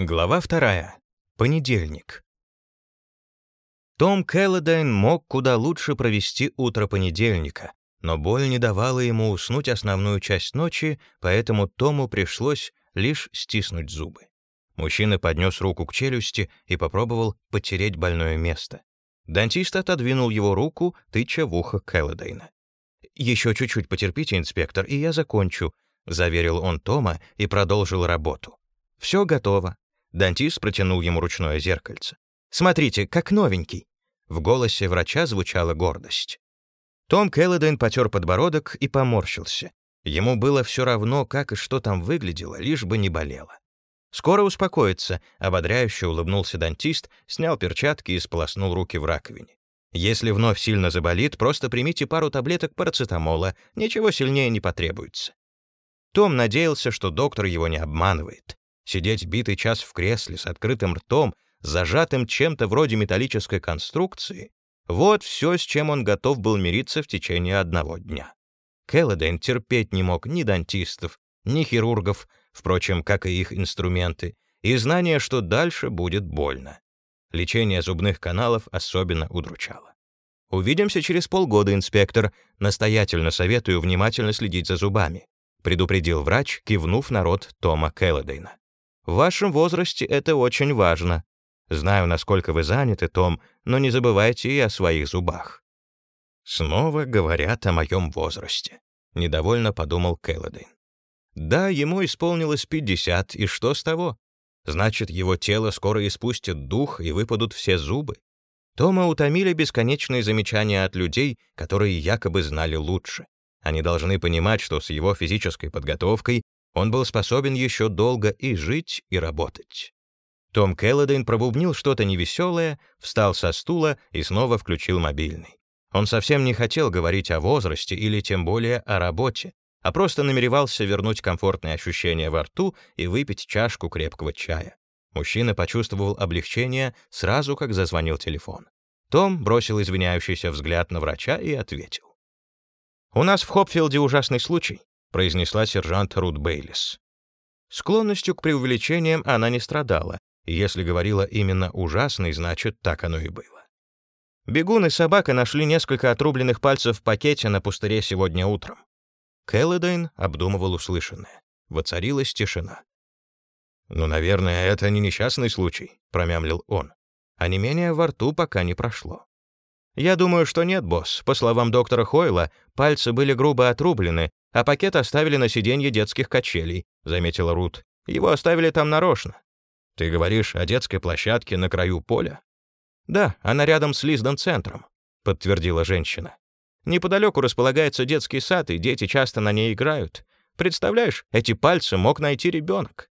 Глава вторая. Понедельник. Том Келлодайн мог куда лучше провести утро понедельника, но боль не давала ему уснуть основную часть ночи, поэтому Тому пришлось лишь стиснуть зубы. Мужчина поднес руку к челюсти и попробовал потереть больное место. Дантист отодвинул его руку, тыча в ухо Келлодайна. «Еще чуть-чуть потерпите, инспектор, и я закончу», — заверил он Тома и продолжил работу. «Все готово. Дантист протянул ему ручное зеркальце. «Смотрите, как новенький!» В голосе врача звучала гордость. Том Келлоден потер подбородок и поморщился. Ему было все равно, как и что там выглядело, лишь бы не болело. «Скоро успокоится», — ободряюще улыбнулся дантист, снял перчатки и сполоснул руки в раковине. «Если вновь сильно заболит, просто примите пару таблеток парацетамола, ничего сильнее не потребуется». Том надеялся, что доктор его не обманывает. Сидеть битый час в кресле с открытым ртом, зажатым чем-то вроде металлической конструкции — вот все, с чем он готов был мириться в течение одного дня. Келлоден терпеть не мог ни дантистов, ни хирургов, впрочем, как и их инструменты, и знание, что дальше будет больно. Лечение зубных каналов особенно удручало. «Увидимся через полгода, инспектор. Настоятельно советую внимательно следить за зубами», предупредил врач, кивнув на рот Тома Келлодейна. В вашем возрасте это очень важно. Знаю, насколько вы заняты, Том, но не забывайте и о своих зубах». «Снова говорят о моем возрасте», — недовольно подумал Келлодейн. «Да, ему исполнилось 50, и что с того? Значит, его тело скоро испустит дух и выпадут все зубы. Тома утомили бесконечные замечания от людей, которые якобы знали лучше. Они должны понимать, что с его физической подготовкой он был способен еще долго и жить, и работать. Том Келлодейн пробубнил что-то невеселое, встал со стула и снова включил мобильный. Он совсем не хотел говорить о возрасте или тем более о работе, а просто намеревался вернуть комфортные ощущения во рту и выпить чашку крепкого чая. Мужчина почувствовал облегчение сразу, как зазвонил телефон. Том бросил извиняющийся взгляд на врача и ответил. «У нас в Хопфилде ужасный случай. — произнесла сержант Рут Бейлис. Склонностью к преувеличениям она не страдала, и если говорила именно «ужасный», значит, так оно и было. Бегун и собака нашли несколько отрубленных пальцев в пакете на пустыре сегодня утром. Келлодейн обдумывал услышанное. Воцарилась тишина. «Ну, наверное, это не несчастный случай», — промямлил он. А не менее во рту пока не прошло. «Я думаю, что нет, босс. По словам доктора Хойла, пальцы были грубо отрублены, а пакет оставили на сиденье детских качелей», — заметила Рут. «Его оставили там нарочно». «Ты говоришь о детской площадке на краю поля?» «Да, она рядом с Лиздон-центром», — подтвердила женщина. «Неподалеку располагается детский сад, и дети часто на ней играют. Представляешь, эти пальцы мог найти ребенок».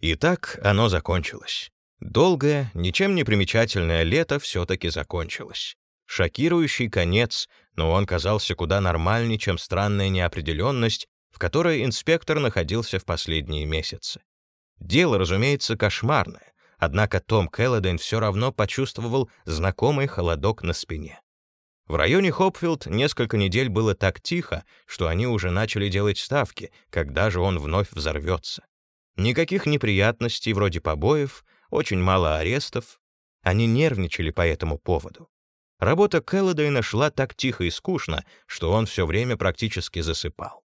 И так оно закончилось. Долгое, ничем не примечательное лето все-таки закончилось. Шокирующий конец, но он казался куда нормальнее, чем странная неопределенность, в которой инспектор находился в последние месяцы. Дело, разумеется, кошмарное, однако Том Келлоден все равно почувствовал знакомый холодок на спине. В районе Хопфилд несколько недель было так тихо, что они уже начали делать ставки, когда же он вновь взорвется. Никаких неприятностей вроде побоев, очень мало арестов. Они нервничали по этому поводу. Работа Келлодейна шла так тихо и скучно, что он все время практически засыпал.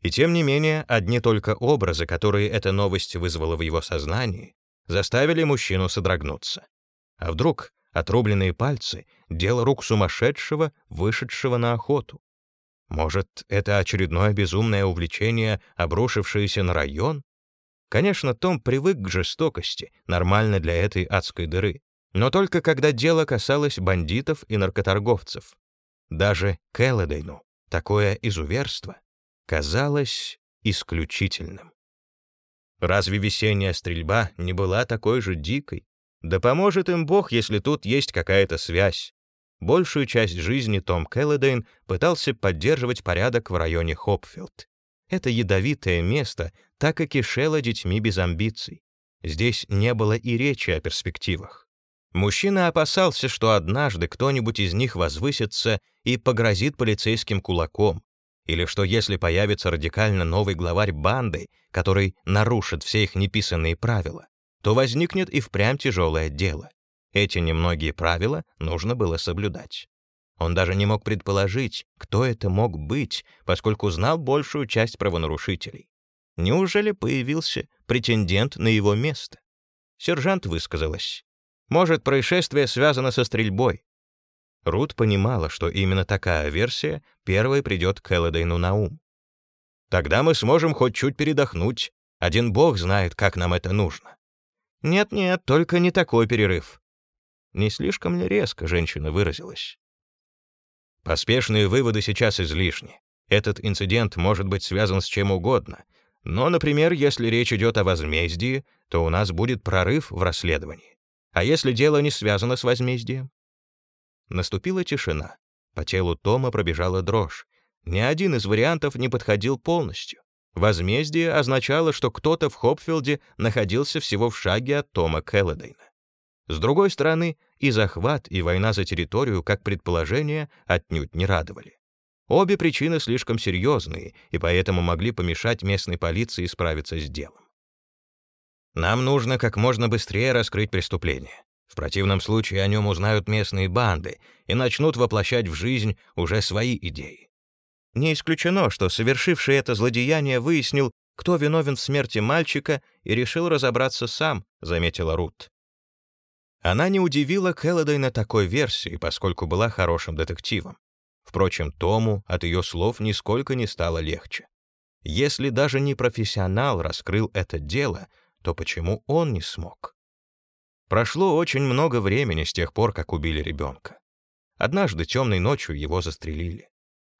И тем не менее, одни только образы, которые эта новость вызвала в его сознании, заставили мужчину содрогнуться. А вдруг отрубленные пальцы — дело рук сумасшедшего, вышедшего на охоту? Может, это очередное безумное увлечение, обрушившееся на район? Конечно, Том привык к жестокости, нормально для этой адской дыры но только когда дело касалось бандитов и наркоторговцев. Даже Келлодейну такое изуверство казалось исключительным. Разве весенняя стрельба не была такой же дикой? Да поможет им Бог, если тут есть какая-то связь. Большую часть жизни Том Келлодейн пытался поддерживать порядок в районе Хопфилд. Это ядовитое место так и кишело детьми без амбиций. Здесь не было и речи о перспективах. Мужчина опасался, что однажды кто-нибудь из них возвысится и погрозит полицейским кулаком, или что если появится радикально новый главарь банды, который нарушит все их неписанные правила, то возникнет и впрямь тяжелое дело. Эти немногие правила нужно было соблюдать. Он даже не мог предположить, кто это мог быть, поскольку знал большую часть правонарушителей. Неужели появился претендент на его место? Сержант высказалась. Может, происшествие связано со стрельбой. Рут понимала, что именно такая версия первой придет к Элладейну на ум. Тогда мы сможем хоть чуть передохнуть. Один бог знает, как нам это нужно. Нет-нет, только не такой перерыв. Не слишком ли резко женщина выразилась? Поспешные выводы сейчас излишни. Этот инцидент может быть связан с чем угодно. Но, например, если речь идет о возмездии, то у нас будет прорыв в расследовании. А если дело не связано с возмездием? Наступила тишина. По телу Тома пробежала дрожь. Ни один из вариантов не подходил полностью. Возмездие означало, что кто-то в Хопфилде находился всего в шаге от Тома Келлодейна. С другой стороны, и захват, и война за территорию, как предположение, отнюдь не радовали. Обе причины слишком серьезные и поэтому могли помешать местной полиции справиться с делом. Нам нужно как можно быстрее раскрыть преступление. В противном случае о нем узнают местные банды и начнут воплощать в жизнь уже свои идеи. Не исключено, что совершивший это злодеяние выяснил, кто виновен в смерти мальчика и решил разобраться сам, заметила Рут. Она не удивила Келлодейна такой версии, поскольку была хорошим детективом. Впрочем, Тому от ее слов нисколько не стало легче. Если даже не профессионал раскрыл это дело, то почему он не смог? Прошло очень много времени с тех пор, как убили ребенка. Однажды темной ночью его застрелили.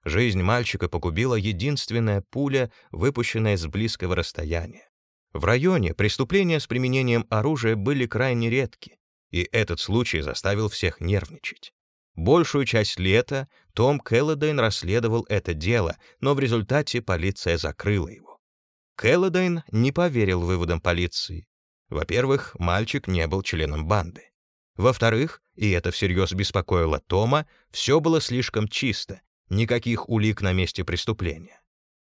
Жизнь мальчика погубила единственная пуля, выпущенная с близкого расстояния. В районе преступления с применением оружия были крайне редки, и этот случай заставил всех нервничать. Большую часть лета Том Келлодейн расследовал это дело, но в результате полиция закрыла его. Келлодейн не поверил выводам полиции. Во-первых, мальчик не был членом банды. Во-вторых, и это всерьез беспокоило Тома, все было слишком чисто, никаких улик на месте преступления.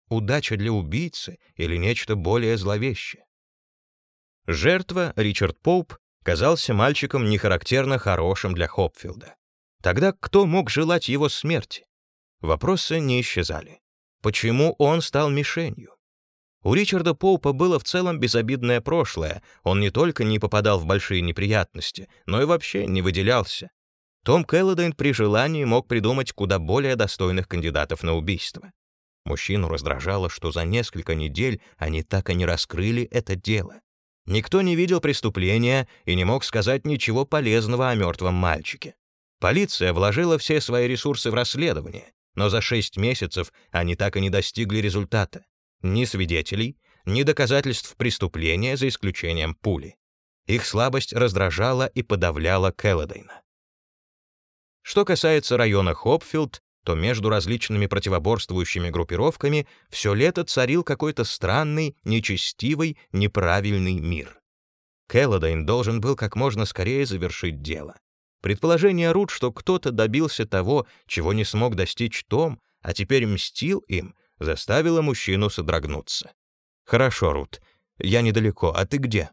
Удача для убийцы или нечто более зловещее. Жертва, Ричард Поуп, казался мальчиком нехарактерно хорошим для Хопфилда. Тогда кто мог желать его смерти? Вопросы не исчезали. Почему он стал мишенью? У Ричарда Поупа было в целом безобидное прошлое, он не только не попадал в большие неприятности, но и вообще не выделялся. Том Келлодейн при желании мог придумать куда более достойных кандидатов на убийство. Мужчину раздражало, что за несколько недель они так и не раскрыли это дело. Никто не видел преступления и не мог сказать ничего полезного о мертвом мальчике. Полиция вложила все свои ресурсы в расследование, но за шесть месяцев они так и не достигли результата. Ни свидетелей, ни доказательств преступления, за исключением пули. Их слабость раздражала и подавляла Келлодейна. Что касается района Хопфилд, то между различными противоборствующими группировками все лето царил какой-то странный, нечестивый, неправильный мир. Келлодейн должен был как можно скорее завершить дело. Предположение Рут, что кто-то добился того, чего не смог достичь Том, а теперь мстил им, заставило мужчину содрогнуться. «Хорошо, Рут, я недалеко, а ты где?»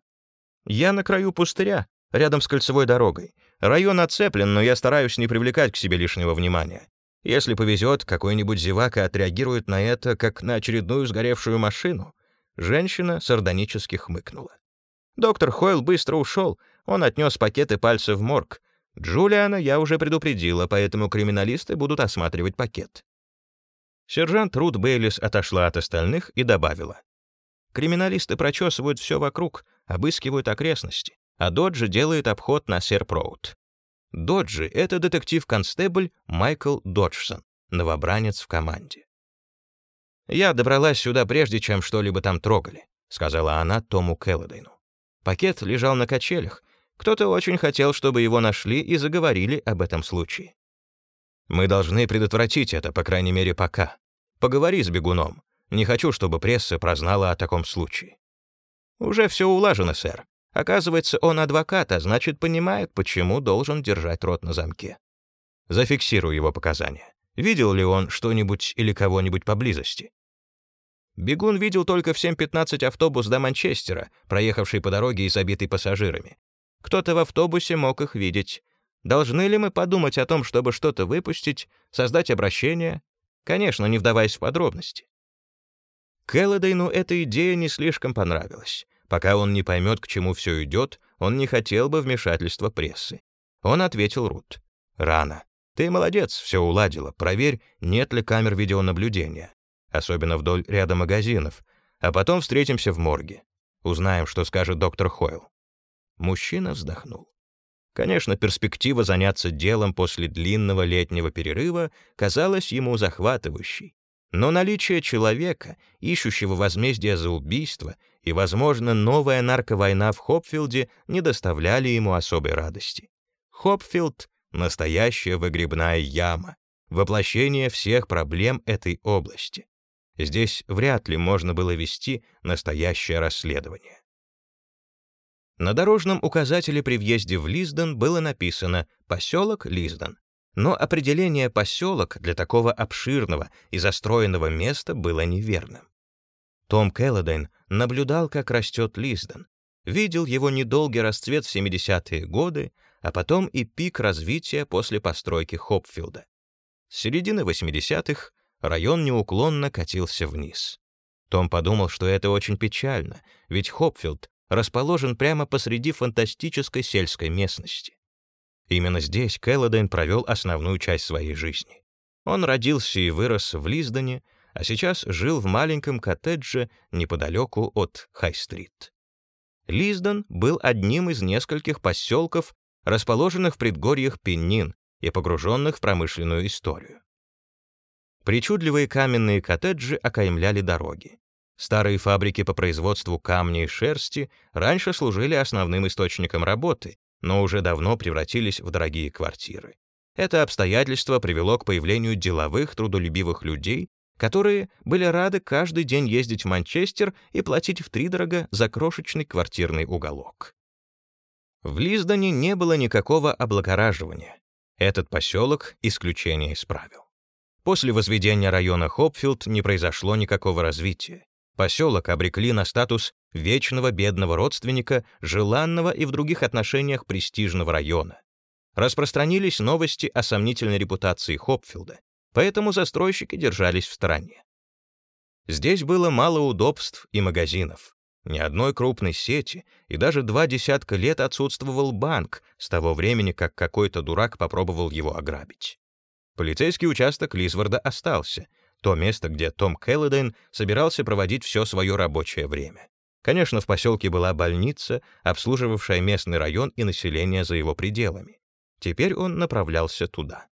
«Я на краю пустыря, рядом с кольцевой дорогой. Район оцеплен, но я стараюсь не привлекать к себе лишнего внимания. Если повезет, какой-нибудь зевака отреагирует на это, как на очередную сгоревшую машину. Женщина сардонически хмыкнула. Доктор Хойл быстро ушел. Он отнес пакеты пальцев в морг. Джулиана я уже предупредила, поэтому криминалисты будут осматривать пакет. Сержант Рут Бейлис отошла от остальных и добавила. Криминалисты прочесывают все вокруг, обыскивают окрестности, а Доджи делает обход на Серпроуд. Доджи — это детектив-констебль Майкл Доджсон, новобранец в команде. «Я добралась сюда прежде, чем что-либо там трогали», — сказала она Тому Келлодейну. Пакет лежал на качелях. Кто-то очень хотел, чтобы его нашли и заговорили об этом случае. «Мы должны предотвратить это, по крайней мере, пока. Поговори с бегуном. Не хочу, чтобы пресса прознала о таком случае». «Уже все улажено, сэр. Оказывается, он адвокат, а значит, понимает, почему должен держать рот на замке. Зафиксирую его показания. Видел ли он что-нибудь или кого-нибудь поблизости? Бегун видел только в 7.15 автобус до Манчестера, проехавший по дороге и забитый пассажирами. Кто-то в автобусе мог их видеть. Должны ли мы подумать о том, чтобы что-то выпустить, создать обращение? Конечно, не вдаваясь в подробности. Келлодейну эта идея не слишком понравилась. Пока он не поймет, к чему все идет, он не хотел бы вмешательства прессы. Он ответил Рут. «Рано. Ты молодец, все уладила. Проверь, нет ли камер видеонаблюдения. Особенно вдоль ряда магазинов. А потом встретимся в морге. Узнаем, что скажет доктор Хойл». Мужчина вздохнул. Конечно, перспектива заняться делом после длинного летнего перерыва казалась ему захватывающей. Но наличие человека, ищущего возмездия за убийство, и, возможно, новая нарковойна в Хопфилде не доставляли ему особой радости. Хопфилд — настоящая выгребная яма, воплощение всех проблем этой области. Здесь вряд ли можно было вести настоящее расследование. На дорожном указателе при въезде в Лиздон было написано «Поселок Лиздон». Но определение «поселок» для такого обширного и застроенного места было неверным. Том Келлодейн наблюдал, как растет Лиздон, видел его недолгий расцвет в 70-е годы, а потом и пик развития после постройки Хопфилда. С середины 80-х район неуклонно катился вниз. Том подумал, что это очень печально, ведь Хопфилд расположен прямо посреди фантастической сельской местности. Именно здесь Келлодейн провел основную часть своей жизни. Он родился и вырос в Лиздоне, а сейчас жил в маленьком коттедже неподалеку от Хай-стрит. Лиздон был одним из нескольких поселков, расположенных в предгорьях Пеннин и погруженных в промышленную историю. Причудливые каменные коттеджи окаймляли дороги. Старые фабрики по производству камня и шерсти раньше служили основным источником работы, но уже давно превратились в дорогие квартиры. Это обстоятельство привело к появлению деловых, трудолюбивых людей, которые были рады каждый день ездить в Манчестер и платить втридорога за крошечный квартирный уголок. В Лиздоне не было никакого облагораживания. Этот поселок исключение из правил. После возведения района Хопфилд не произошло никакого развития. Поселок обрекли на статус вечного бедного родственника, желанного и в других отношениях престижного района. Распространились новости о сомнительной репутации Хопфилда, поэтому застройщики держались в стороне. Здесь было мало удобств и магазинов, ни одной крупной сети, и даже два десятка лет отсутствовал банк с того времени, как какой-то дурак попробовал его ограбить. Полицейский участок Лисварда остался, то место, где Том Келлодейн собирался проводить все свое рабочее время. Конечно, в поселке была больница, обслуживавшая местный район и население за его пределами. Теперь он направлялся туда.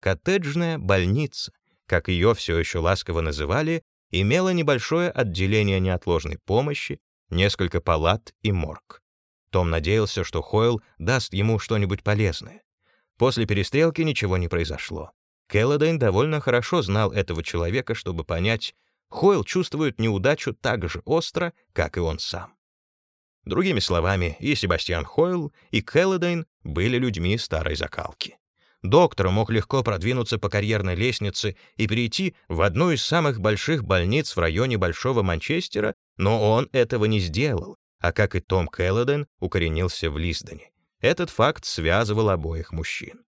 Коттеджная больница, как ее все еще ласково называли, имела небольшое отделение неотложной помощи, несколько палат и морг. Том надеялся, что Хойл даст ему что-нибудь полезное. После перестрелки ничего не произошло. Келлодейн довольно хорошо знал этого человека, чтобы понять, Хойл чувствует неудачу так же остро, как и он сам. Другими словами, и Себастьян Хойл, и Келлодейн были людьми старой закалки. Доктор мог легко продвинуться по карьерной лестнице и перейти в одну из самых больших больниц в районе Большого Манчестера, но он этого не сделал, а как и Том Келлоден, укоренился в Лиздоне. Этот факт связывал обоих мужчин.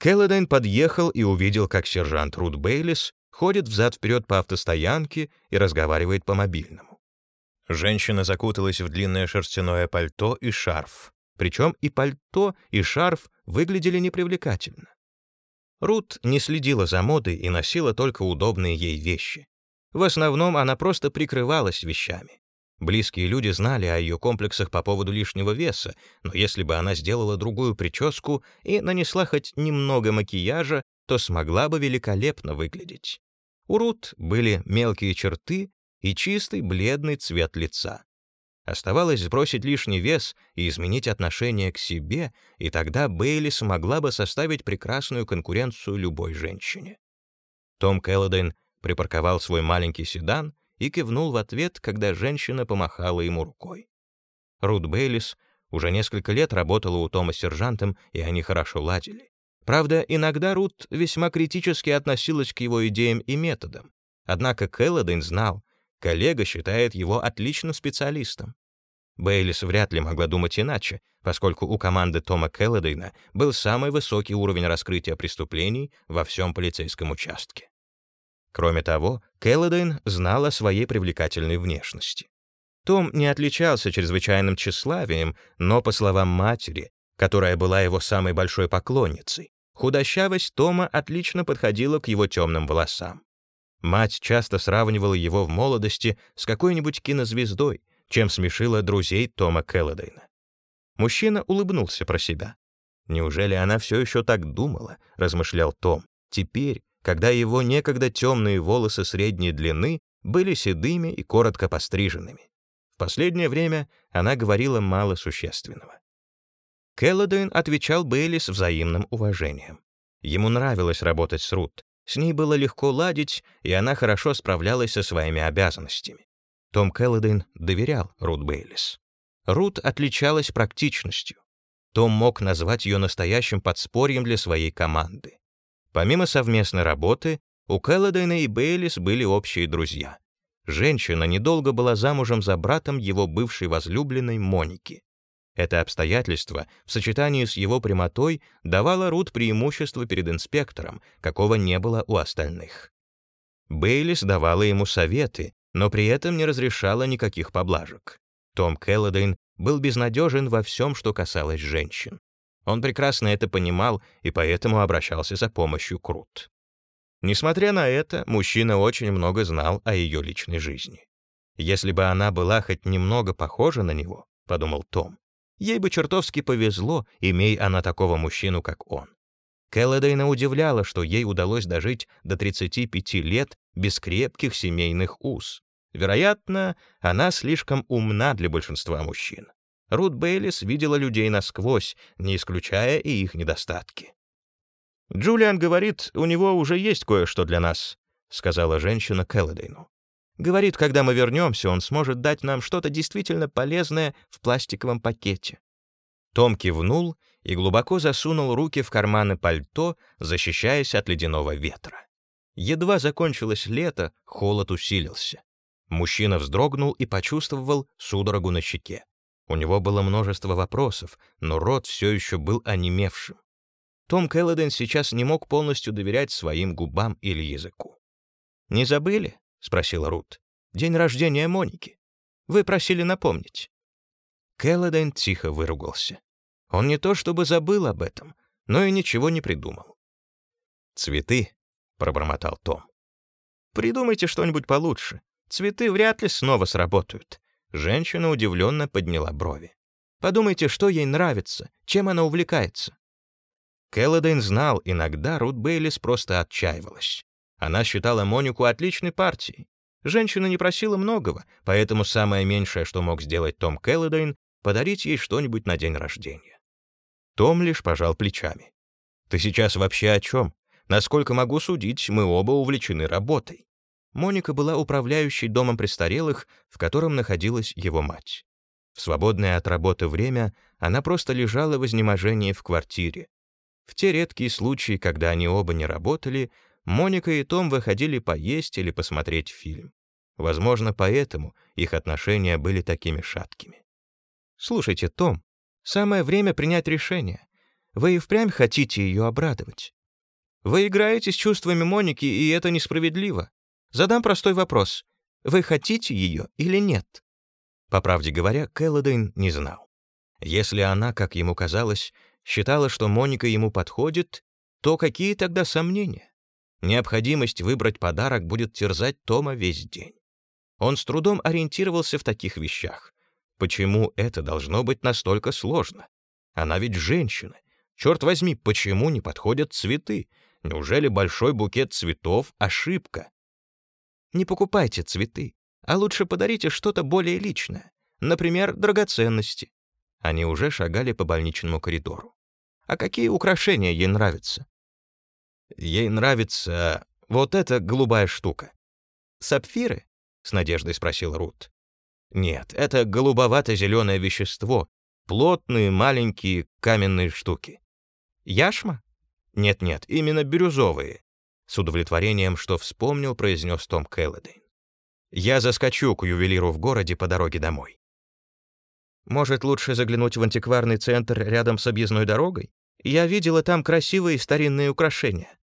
Келлодайн подъехал и увидел, как сержант Рут Бейлис ходит взад-вперед по автостоянке и разговаривает по мобильному. Женщина закуталась в длинное шерстяное пальто и шарф. Причем и пальто, и шарф выглядели непривлекательно. Рут не следила за модой и носила только удобные ей вещи. В основном она просто прикрывалась вещами. Близкие люди знали о ее комплексах по поводу лишнего веса, но если бы она сделала другую прическу и нанесла хоть немного макияжа, то смогла бы великолепно выглядеть. У Рут были мелкие черты и чистый бледный цвет лица. Оставалось сбросить лишний вес и изменить отношение к себе, и тогда Бейли смогла бы составить прекрасную конкуренцию любой женщине. Том Келлодейн припарковал свой маленький седан и кивнул в ответ, когда женщина помахала ему рукой. Рут Бейлис уже несколько лет работала у Тома сержантом, и они хорошо ладили. Правда, иногда Рут весьма критически относилась к его идеям и методам. Однако Келлодейн знал, коллега считает его отличным специалистом. Бейлис вряд ли могла думать иначе, поскольку у команды Тома Келлодейна был самый высокий уровень раскрытия преступлений во всем полицейском участке. Кроме того, Келлодейн знал о своей привлекательной внешности. Том не отличался чрезвычайным тщеславием, но, по словам матери, которая была его самой большой поклонницей, худощавость Тома отлично подходила к его темным волосам. Мать часто сравнивала его в молодости с какой-нибудь кинозвездой, чем смешила друзей Тома Келлодейна. Мужчина улыбнулся про себя. «Неужели она все еще так думала?» — размышлял Том. «Теперь, когда его некогда темные волосы средней длины были седыми и коротко постриженными. В последнее время она говорила мало существенного. Келлодейн отвечал Бейли с взаимным уважением. Ему нравилось работать с Рут. С ней было легко ладить, и она хорошо справлялась со своими обязанностями. Том Келлодейн доверял Рут Бейлис. Рут отличалась практичностью. Том мог назвать ее настоящим подспорьем для своей команды. Помимо совместной работы, у Келлодейна и Бейлис были общие друзья. Женщина недолго была замужем за братом его бывшей возлюбленной Моники. Это обстоятельство в сочетании с его прямотой давало Рут преимущество перед инспектором, какого не было у остальных. Бейлис давала ему советы, но при этом не разрешала никаких поблажек. Том Келлодейн был безнадежен во всем, что касалось женщин. Он прекрасно это понимал и поэтому обращался за помощью к Рут. Несмотря на это, мужчина очень много знал о ее личной жизни. Если бы она была хоть немного похожа на него, подумал Том, ей бы чертовски повезло, имея она такого мужчину, как он. Келлодейна удивляла, что ей удалось дожить до 35 лет без крепких семейных уз. Вероятно, она слишком умна для большинства мужчин. Рут Бейлис видела людей насквозь, не исключая и их недостатки. «Джулиан говорит, у него уже есть кое-что для нас», — сказала женщина Келлодейну. «Говорит, когда мы вернемся, он сможет дать нам что-то действительно полезное в пластиковом пакете». Том кивнул и глубоко засунул руки в карманы пальто, защищаясь от ледяного ветра. Едва закончилось лето, холод усилился. Мужчина вздрогнул и почувствовал судорогу на щеке. У него было множество вопросов, но рот все еще был онемевшим. Том Келлоден сейчас не мог полностью доверять своим губам или языку. «Не забыли?» — спросила Рут. «День рождения Моники. Вы просили напомнить». Келлоден тихо выругался. Он не то чтобы забыл об этом, но и ничего не придумал. «Цветы», — пробормотал Том. «Придумайте что-нибудь получше. Цветы вряд ли снова сработают. Женщина удивленно подняла брови. Подумайте, что ей нравится, чем она увлекается. Келлодейн знал, иногда Рут Бейлис просто отчаивалась. Она считала Монику отличной партией. Женщина не просила многого, поэтому самое меньшее, что мог сделать Том Келлодейн, подарить ей что-нибудь на день рождения. Том лишь пожал плечами. «Ты сейчас вообще о чем? Насколько могу судить, мы оба увлечены работой. Моника была управляющей домом престарелых, в котором находилась его мать. В свободное от работы время она просто лежала в изнеможении в квартире. В те редкие случаи, когда они оба не работали, Моника и Том выходили поесть или посмотреть фильм. Возможно, поэтому их отношения были такими шаткими. «Слушайте, Том, самое время принять решение. Вы и впрямь хотите ее обрадовать. Вы играете с чувствами Моники, и это несправедливо. Задам простой вопрос. Вы хотите ее или нет? По правде говоря, Келлодейн не знал. Если она, как ему казалось, считала, что Моника ему подходит, то какие тогда сомнения? Необходимость выбрать подарок будет терзать Тома весь день. Он с трудом ориентировался в таких вещах. Почему это должно быть настолько сложно? Она ведь женщина. Черт возьми, почему не подходят цветы? Неужели большой букет цветов — ошибка? Не покупайте цветы, а лучше подарите что-то более личное, например, драгоценности. Они уже шагали по больничному коридору. А какие украшения ей нравятся? Ей нравится вот эта голубая штука. Сапфиры? С надеждой спросил Рут. Нет, это голубовато-зеленое вещество, плотные маленькие каменные штуки. Яшма? Нет-нет, именно бирюзовые. С удовлетворением, что вспомнил, произнес Том Келлодейн. Я заскочу к ювелиру в городе по дороге домой. Может, лучше заглянуть в антикварный центр рядом с объездной дорогой? Я видела там красивые старинные украшения.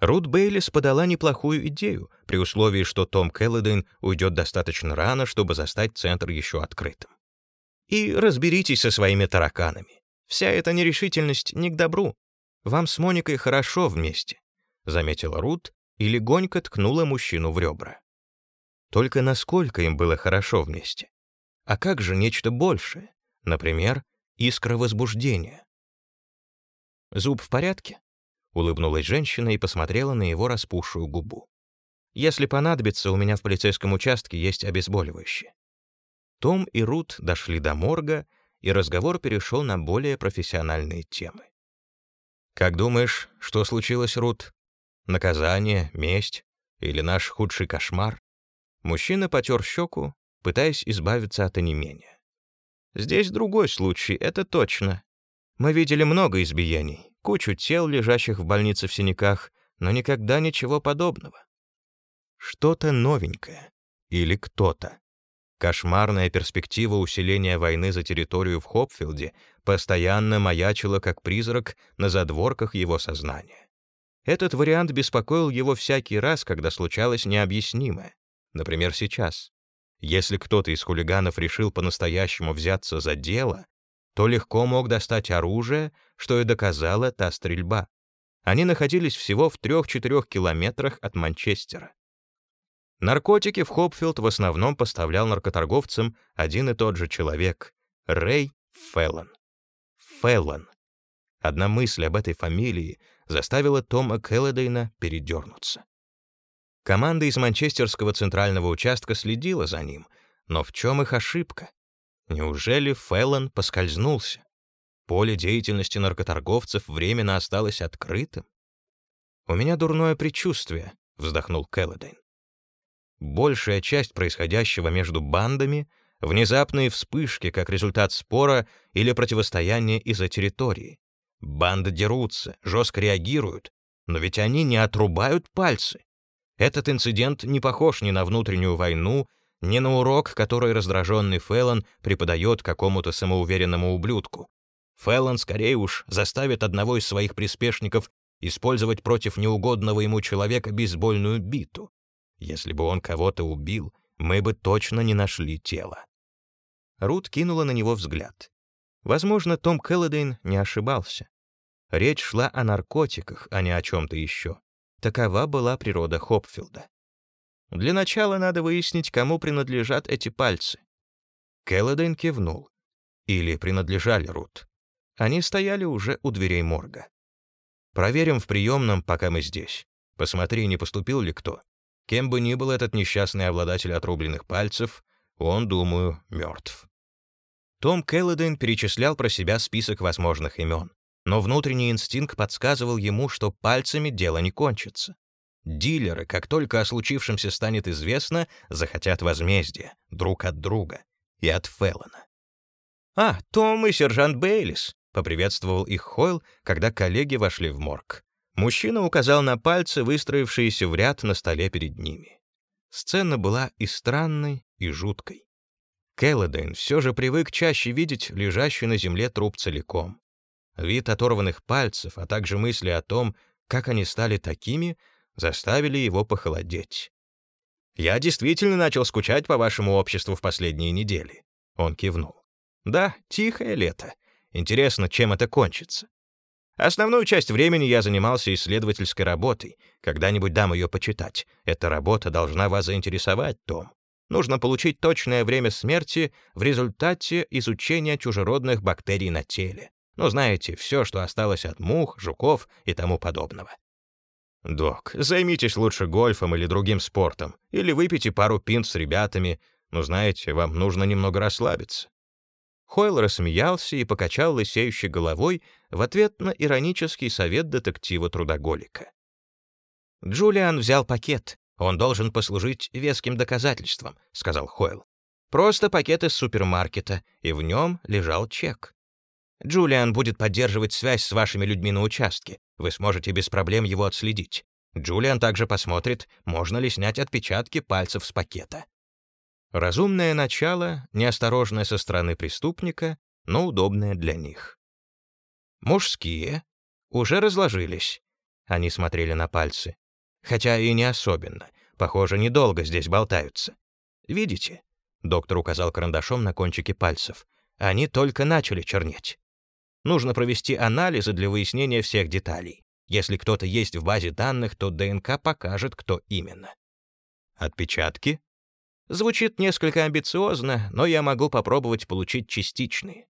Рут Бейлис подала неплохую идею, при условии, что Том Келлодейн уйдет достаточно рано, чтобы застать центр еще открытым. И разберитесь со своими тараканами. Вся эта нерешительность не к добру. Вам с Моникой хорошо вместе, заметила Рут и легонько ткнула мужчину в ребра. Только насколько им было хорошо вместе? А как же нечто большее? Например, искра возбуждения. Зуб в порядке? Улыбнулась женщина и посмотрела на его распухшую губу. «Если понадобится, у меня в полицейском участке есть обезболивающее». Том и Рут дошли до морга, и разговор перешел на более профессиональные темы. «Как думаешь, что случилось, Рут? Наказание, месть или наш худший кошмар?» Мужчина потер щеку, пытаясь избавиться от онемения. «Здесь другой случай, это точно. Мы видели много избиений, кучу тел, лежащих в больнице в синяках, но никогда ничего подобного. Что-то новенькое. Или кто-то. Кошмарная перспектива усиления войны за территорию в Хопфилде постоянно маячила как призрак на задворках его сознания. Этот вариант беспокоил его всякий раз, когда случалось необъяснимое. Например, сейчас. Если кто-то из хулиганов решил по-настоящему взяться за дело, то легко мог достать оружие, что и доказала та стрельба. Они находились всего в 3-4 километрах от Манчестера. Наркотики в Хопфилд в основном поставлял наркоторговцам один и тот же человек — Рэй Феллон. Феллон. Одна мысль об этой фамилии заставила Тома Келлодейна передернуться. Команда из манчестерского центрального участка следила за ним, но в чем их ошибка? Неужели Феллон поскользнулся? Поле деятельности наркоторговцев временно осталось открытым? «У меня дурное предчувствие», — вздохнул Келлодейн. Большая часть происходящего между бандами — внезапные вспышки как результат спора или противостояния из-за территории. Банды дерутся, жестко реагируют, но ведь они не отрубают пальцы. Этот инцидент не похож ни на внутреннюю войну, не на урок, который раздраженный Фэллон преподает какому-то самоуверенному ублюдку. Фэллон скорее уж заставит одного из своих приспешников использовать против неугодного ему человека бейсбольную биту. Если бы он кого-то убил, мы бы точно не нашли тело. Рут кинула на него взгляд. Возможно, Том Келлодейн не ошибался. Речь шла о наркотиках, а не о чем-то еще. Такова была природа Хопфилда. Для начала надо выяснить, кому принадлежат эти пальцы. Келлодейн кивнул. Или принадлежали Рут. Они стояли уже у дверей морга. «Проверим в приемном, пока мы здесь. Посмотри, не поступил ли кто. Кем бы ни был этот несчастный обладатель отрубленных пальцев, он, думаю, мертв». Том Келлодейн перечислял про себя список возможных имен, но внутренний инстинкт подсказывал ему, что пальцами дело не кончится. Дилеры, как только о случившемся станет известно, захотят возмездия друг от друга и от Феллона. «А, Том и сержант Бейлис», — поприветствовал их Хойл, когда коллеги вошли в морг. Мужчина указал на пальцы, выстроившиеся в ряд на столе перед ними. Сцена была и странной, и жуткой. Келлодейн все же привык чаще видеть лежащий на земле труп целиком. Вид оторванных пальцев, а также мысли о том, как они стали такими, заставили его похолодеть. «Я действительно начал скучать по вашему обществу в последние недели», — он кивнул. «Да, тихое лето. Интересно, чем это кончится. Основную часть времени я занимался исследовательской работой. Когда-нибудь дам ее почитать. Эта работа должна вас заинтересовать, Том. Нужно получить точное время смерти в результате изучения чужеродных бактерий на теле. Ну, знаете, все, что осталось от мух, жуков и тому подобного. «Док, займитесь лучше гольфом или другим спортом, или выпейте пару пинт с ребятами, но знаете, вам нужно немного расслабиться». Хойл рассмеялся и покачал лысеющей головой в ответ на иронический совет детектива-трудоголика. «Джулиан взял пакет. Он должен послужить веским доказательством», — сказал Хойл. «Просто пакет из супермаркета, и в нем лежал чек». Джулиан будет поддерживать связь с вашими людьми на участке. Вы сможете без проблем его отследить. Джулиан также посмотрит, можно ли снять отпечатки пальцев с пакета. Разумное начало, неосторожное со стороны преступника, но удобное для них. Мужские уже разложились. Они смотрели на пальцы. Хотя и не особенно. Похоже, недолго здесь болтаются. Видите? Доктор указал карандашом на кончики пальцев. Они только начали чернеть. Нужно провести анализы для выяснения всех деталей. Если кто-то есть в базе данных, то ДНК покажет, кто именно. Отпечатки? Звучит несколько амбициозно, но я могу попробовать получить частичные.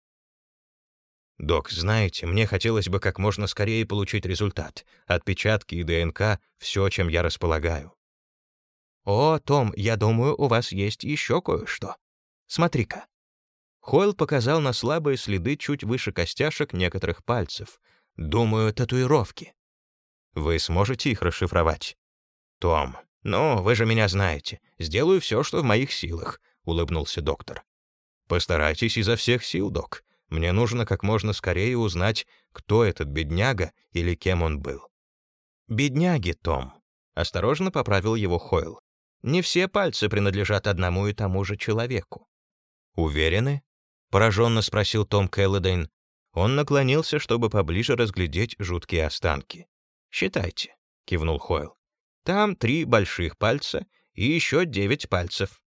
Док, знаете, мне хотелось бы как можно скорее получить результат. Отпечатки и ДНК — все, чем я располагаю. О, Том, я думаю, у вас есть еще кое-что. Смотри-ка. Хойл показал на слабые следы чуть выше костяшек некоторых пальцев. Думаю, татуировки. Вы сможете их расшифровать? Том, ну, вы же меня знаете. Сделаю все, что в моих силах, улыбнулся доктор. Постарайтесь изо всех сил, док. Мне нужно как можно скорее узнать, кто этот бедняга или кем он был. Бедняги, Том. Осторожно поправил его Хойл. Не все пальцы принадлежат одному и тому же человеку. Уверены? Пораженно спросил Том Келлодейн. Он наклонился, чтобы поближе разглядеть жуткие останки. «Считайте», — кивнул Хойл. «Там три больших пальца и еще девять пальцев».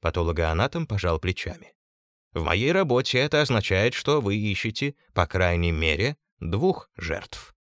Патологоанатом пожал плечами. «В моей работе это означает, что вы ищете, по крайней мере, двух жертв».